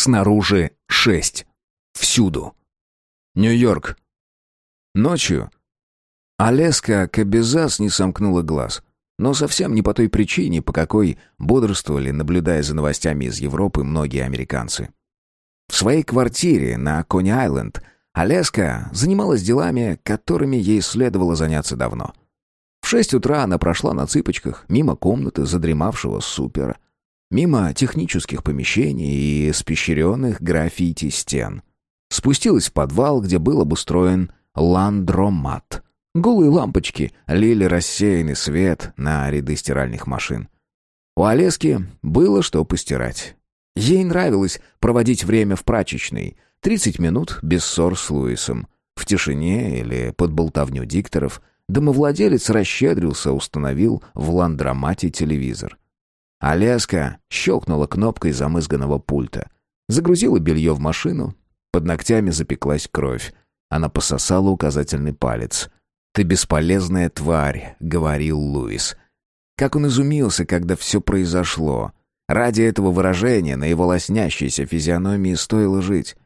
снаружи шесть. Всюду. Нью-Йорк. Ночью Олеска Кабезас не сомкнула глаз. Но совсем не по той причине, по какой бодрствовали, наблюдая за новостями из Европы, многие американцы. В своей квартире на Кони-Айленд Олеска занималась делами, которыми ей следовало заняться давно. В шесть утра она прошла на цыпочках мимо комнаты задремавшего супера, мимо технических помещений и испещренных граффити стен. Спустилась в подвал, где был обустроен ландромат. Голые лампочки лили рассеянный свет на ряды стиральных машин. У Олески было что постирать. Ей нравилось проводить время в прачечной. Тридцать минут без ссор с Луисом. В тишине или под болтовню дикторов домовладелец расщедрился, установил в ландромате телевизор. Олеска щелкнула кнопкой замызганного пульта. Загрузила белье в машину. Под ногтями запеклась кровь. Она пососала указательный палец. «Ты бесполезная тварь», — говорил Луис. Как он изумился, когда все произошло. Ради этого выражения на его лоснящейся физиономии стоило жить.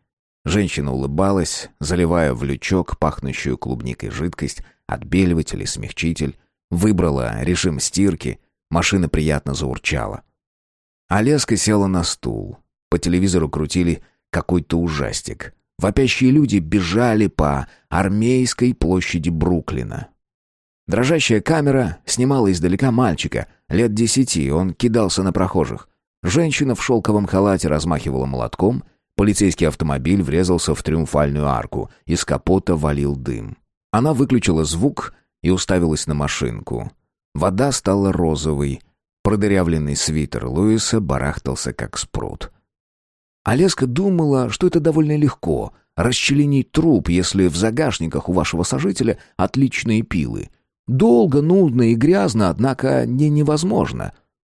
Женщина улыбалась, заливая в лючок пахнущую клубникой жидкость, отбеливатель и смягчитель. Выбрала режим стирки, машина приятно заурчала. Олеска села на стул. По телевизору крутили какой-то ужастик. Вопящие люди бежали по армейской площади Бруклина. Дрожащая камера снимала издалека мальчика, лет десяти, он кидался на прохожих. Женщина в шелковом халате размахивала молотком, полицейский автомобиль врезался в триумфальную арку, из капота валил дым. Она выключила звук и уставилась на машинку. Вода стала розовой, продырявленный свитер Луиса барахтался как спрут. Олеска думала, что это довольно легко — расчленить труп, если в загашниках у вашего сожителя отличные пилы. Долго, нудно и грязно, однако не невозможно.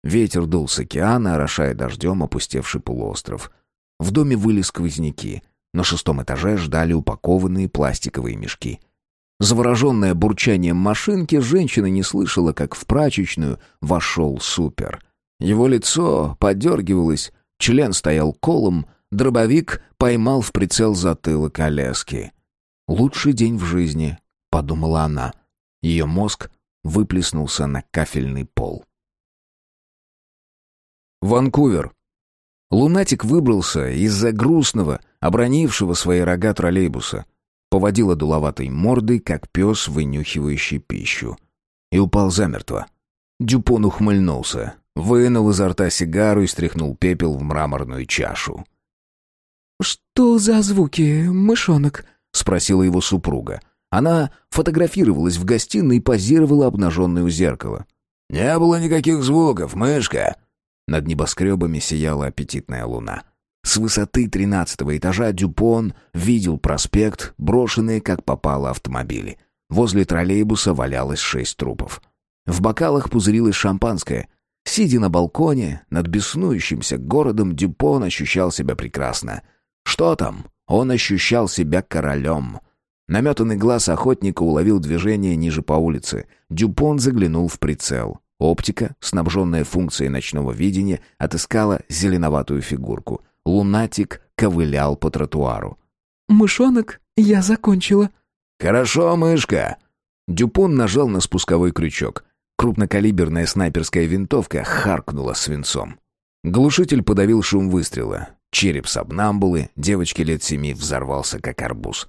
Ветер дул с океана, орошая дождем опустевший полуостров. В доме выли сквозняки. На шестом этаже ждали упакованные пластиковые мешки. Завороженная бурчанием машинки, женщина не слышала, как в прачечную вошел супер. Его лицо подергивалось, Член стоял колом, дробовик поймал в прицел затылок Олески. «Лучший день в жизни», — подумала она. Ее мозг выплеснулся на кафельный пол. Ванкувер. Лунатик выбрался из-за грустного, обронившего свои рога троллейбуса, поводила дуловатой мордой, как пес, вынюхивающий пищу, и упал замертво. Дюпон ухмыльнулся. Вынул изо рта сигару и стряхнул пепел в мраморную чашу. «Что за звуки, мышонок?» — спросила его супруга. Она фотографировалась в гостиной и позировала обнаженной у зеркала. «Не было никаких звуков, мышка!» Над небоскребами сияла аппетитная луна. С высоты тринадцатого этажа Дюпон видел проспект, брошенные как попало автомобили. Возле троллейбуса валялось шесть трупов. В бокалах пузырилось шампанское. Сидя на балконе, над беснующимся городом, Дюпон ощущал себя прекрасно. Что там? Он ощущал себя королем. Наметанный глаз охотника уловил движение ниже по улице. Дюпон заглянул в прицел. Оптика, снабженная функцией ночного видения, отыскала зеленоватую фигурку. Лунатик ковылял по тротуару. «Мышонок, я закончила». «Хорошо, мышка». Дюпон нажал на спусковой крючок. Крупнокалиберная снайперская винтовка харкнула свинцом. Глушитель подавил шум выстрела. Череп сабнамбулы, девочки лет семи, взорвался как арбуз.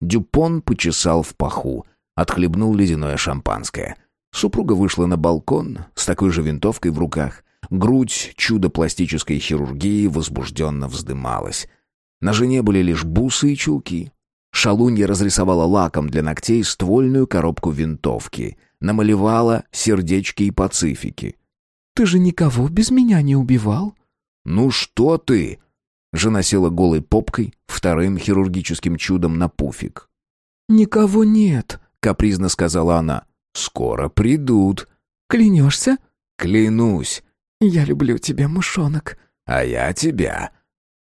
Дюпон почесал в паху, отхлебнул ледяное шампанское. Супруга вышла на балкон с такой же винтовкой в руках. Грудь чудо пластической хирургии возбужденно вздымалась. На жене были лишь бусы и чулки. Шалунья разрисовала лаком для ногтей ствольную коробку винтовки — намалевала сердечки и пацифики. «Ты же никого без меня не убивал?» «Ну что ты?» Жена села голой попкой, вторым хирургическим чудом на пуфик. «Никого нет», — капризно сказала она. «Скоро придут». «Клянешься?» «Клянусь». «Я люблю тебя, мышонок». «А я тебя».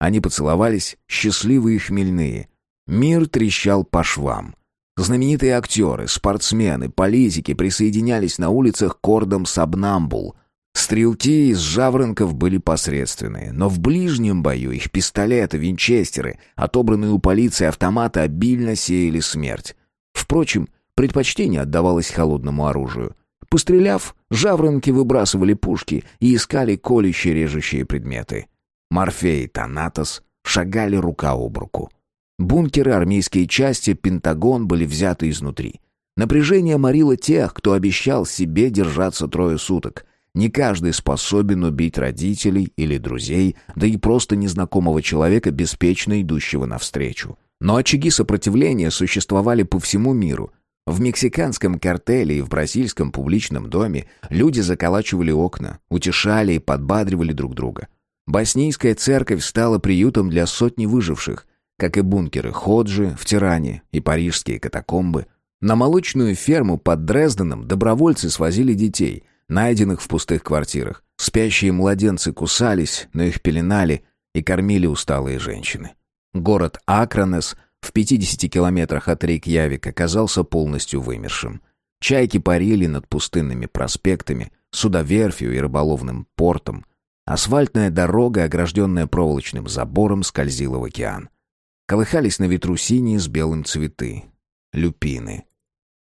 Они поцеловались, счастливые и хмельные. Мир трещал по швам. Знаменитые актеры, спортсмены, политики присоединялись на улицах к ордам Сабнамбул. Стрелки из жаворонков были посредственные, но в ближнем бою их пистолеты, винчестеры, отобранные у полиции автоматы обильно сеяли смерть. Впрочем, предпочтение отдавалось холодному оружию. Постреляв, жаворонки выбрасывали пушки и искали колющие режущие предметы. Морфей и Танатос шагали рука об руку. Бункеры, армейские части, Пентагон были взяты изнутри. Напряжение морило тех, кто обещал себе держаться трое суток. Не каждый способен убить родителей или друзей, да и просто незнакомого человека, беспечно идущего навстречу. Но очаги сопротивления существовали по всему миру. В мексиканском картеле и в бразильском публичном доме люди заколачивали окна, утешали и подбадривали друг друга. Боснийская церковь стала приютом для сотни выживших, как и бункеры Ходжи в Тиране и парижские катакомбы. На молочную ферму под Дрезденом добровольцы свозили детей, найденных в пустых квартирах. Спящие младенцы кусались, но их пеленали и кормили усталые женщины. Город Акронес в 50 километрах от Рейкьявик оказался полностью вымершим. Чайки парили над пустынными проспектами, судоверфью и рыболовным портом. Асфальтная дорога, огражденная проволочным забором, скользила в океан. Колыхались на ветру синие с белым цветы. Люпины.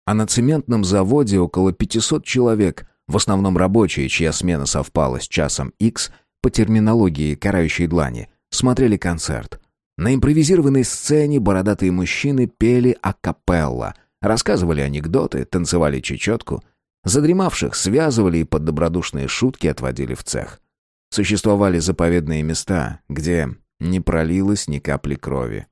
А на цементном заводе около 500 человек, в основном рабочие, чья смена совпала с часом X, по терминологии карающей длани, смотрели концерт. На импровизированной сцене бородатые мужчины пели акапелла, рассказывали анекдоты, танцевали чечетку. Задремавших связывали и под добродушные шутки отводили в цех. Существовали заповедные места, где не пролилось ни капли крови.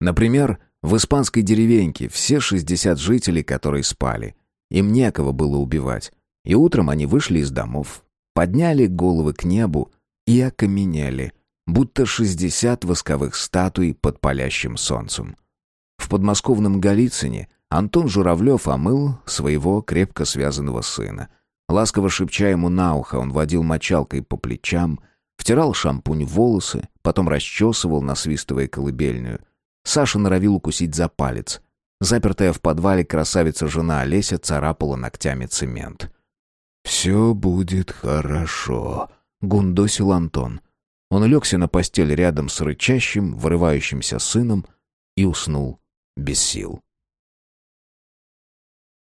Например, в испанской деревеньке все 60 жителей, которые спали. Им некого было убивать. И утром они вышли из домов, подняли головы к небу и окаменели – будто шестьдесят восковых статуй под палящим солнцем. В подмосковном Голицыне Антон Журавлев омыл своего крепко связанного сына. Ласково шепча ему на ухо, он водил мочалкой по плечам, втирал шампунь в волосы, потом расчесывал, насвистывая колыбельную. Саша норовил укусить за палец. Запертая в подвале красавица-жена Олеся царапала ногтями цемент. «Все будет хорошо», — гундосил Антон. Он улегся на постель рядом с рычащим, вырывающимся сыном и уснул без сил.